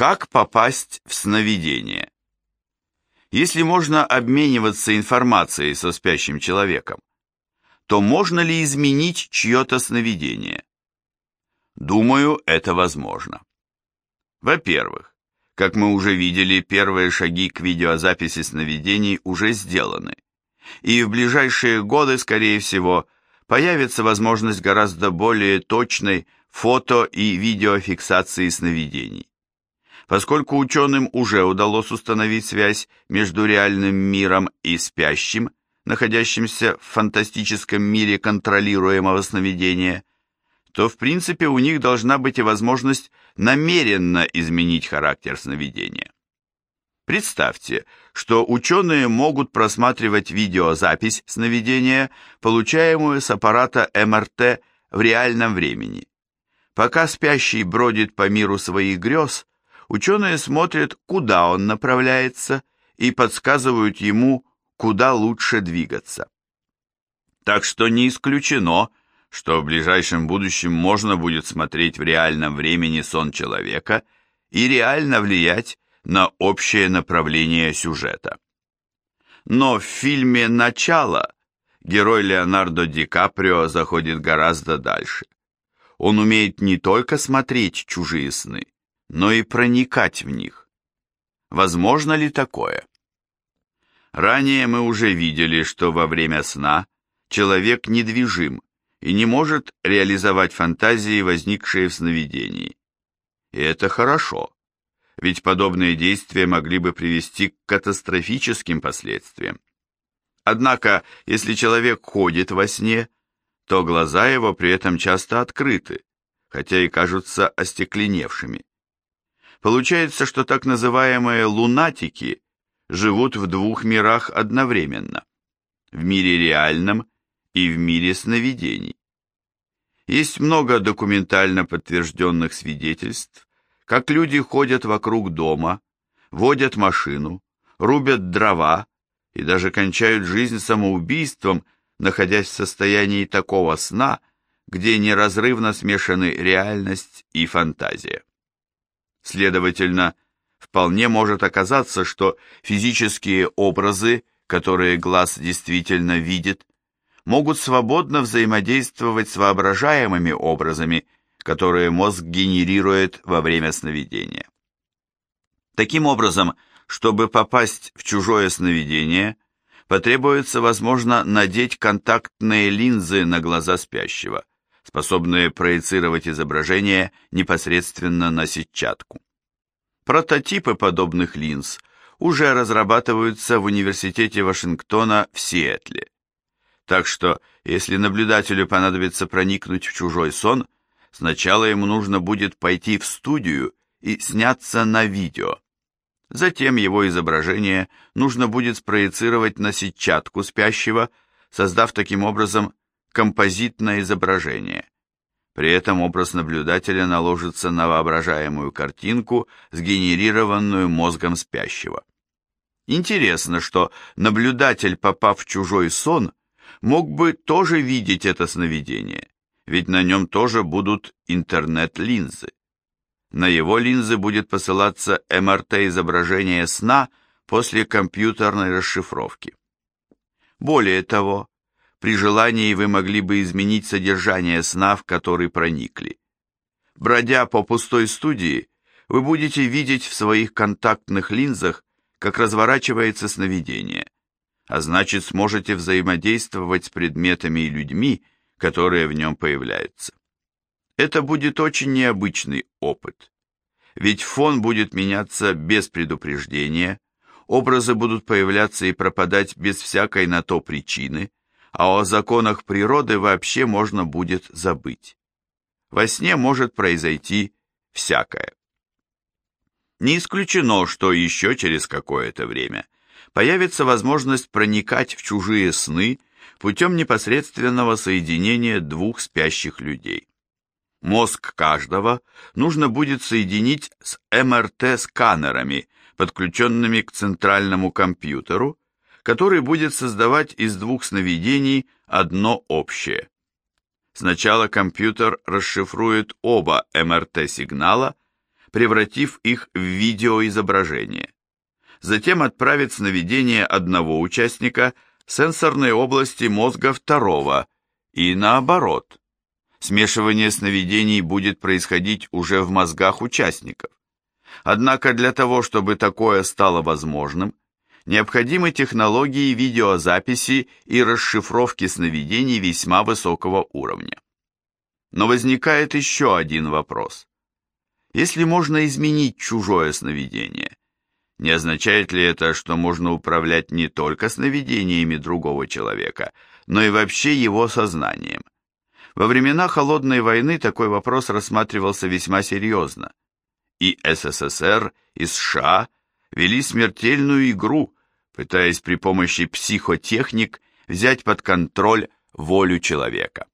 Как попасть в сновидение? Если можно обмениваться информацией со спящим человеком, то можно ли изменить чье-то сновидение? Думаю, это возможно. Во-первых, как мы уже видели, первые шаги к видеозаписи сновидений уже сделаны, и в ближайшие годы, скорее всего, появится возможность гораздо более точной фото- и видеофиксации сновидений. Поскольку ученым уже удалось установить связь между реальным миром и спящим, находящимся в фантастическом мире контролируемого сновидения, то в принципе у них должна быть и возможность намеренно изменить характер сновидения. Представьте, что ученые могут просматривать видеозапись сновидения, получаемую с аппарата МРТ в реальном времени. Пока спящий бродит по миру своих грез, Ученые смотрят, куда он направляется, и подсказывают ему, куда лучше двигаться. Так что не исключено, что в ближайшем будущем можно будет смотреть в реальном времени сон человека и реально влиять на общее направление сюжета. Но в фильме «Начало» герой Леонардо Ди Каприо заходит гораздо дальше. Он умеет не только смотреть чужие сны, но и проникать в них. Возможно ли такое? Ранее мы уже видели, что во время сна человек недвижим и не может реализовать фантазии, возникшие в сновидении. И это хорошо, ведь подобные действия могли бы привести к катастрофическим последствиям. Однако, если человек ходит во сне, то глаза его при этом часто открыты, хотя и кажутся остекленевшими. Получается, что так называемые лунатики живут в двух мирах одновременно, в мире реальном и в мире сновидений. Есть много документально подтвержденных свидетельств, как люди ходят вокруг дома, водят машину, рубят дрова и даже кончают жизнь самоубийством, находясь в состоянии такого сна, где неразрывно смешаны реальность и фантазия. Следовательно, вполне может оказаться, что физические образы, которые глаз действительно видит, могут свободно взаимодействовать с воображаемыми образами, которые мозг генерирует во время сновидения. Таким образом, чтобы попасть в чужое сновидение, потребуется, возможно, надеть контактные линзы на глаза спящего, способные проецировать изображение непосредственно на сетчатку. Прототипы подобных линз уже разрабатываются в Университете Вашингтона в Сиэтле. Так что, если наблюдателю понадобится проникнуть в чужой сон, сначала ему нужно будет пойти в студию и сняться на видео. Затем его изображение нужно будет спроецировать на сетчатку спящего, создав таким образом композитное изображение. При этом образ наблюдателя наложится на воображаемую картинку, сгенерированную мозгом спящего. Интересно, что наблюдатель, попав в чужой сон, мог бы тоже видеть это сновидение, ведь на нем тоже будут интернет-линзы. На его линзы будет посылаться МРТ-изображение сна после компьютерной расшифровки. Более того, при желании вы могли бы изменить содержание сна, в который проникли. Бродя по пустой студии, вы будете видеть в своих контактных линзах, как разворачивается сновидение, а значит сможете взаимодействовать с предметами и людьми, которые в нем появляются. Это будет очень необычный опыт, ведь фон будет меняться без предупреждения, образы будут появляться и пропадать без всякой на то причины, а о законах природы вообще можно будет забыть. Во сне может произойти всякое. Не исключено, что еще через какое-то время появится возможность проникать в чужие сны путем непосредственного соединения двух спящих людей. Мозг каждого нужно будет соединить с МРТ-сканерами, подключенными к центральному компьютеру, который будет создавать из двух сновидений одно общее. Сначала компьютер расшифрует оба МРТ-сигнала, превратив их в видеоизображение. Затем отправит сновидение одного участника в сенсорные области мозга второго и наоборот. Смешивание сновидений будет происходить уже в мозгах участников. Однако для того, чтобы такое стало возможным, необходимы технологии видеозаписи и расшифровки сновидений весьма высокого уровня. Но возникает еще один вопрос. Если можно изменить чужое сновидение, не означает ли это, что можно управлять не только сновидениями другого человека, но и вообще его сознанием? Во времена Холодной войны такой вопрос рассматривался весьма серьезно. И СССР, и США вели смертельную игру, пытаясь при помощи психотехник взять под контроль волю человека.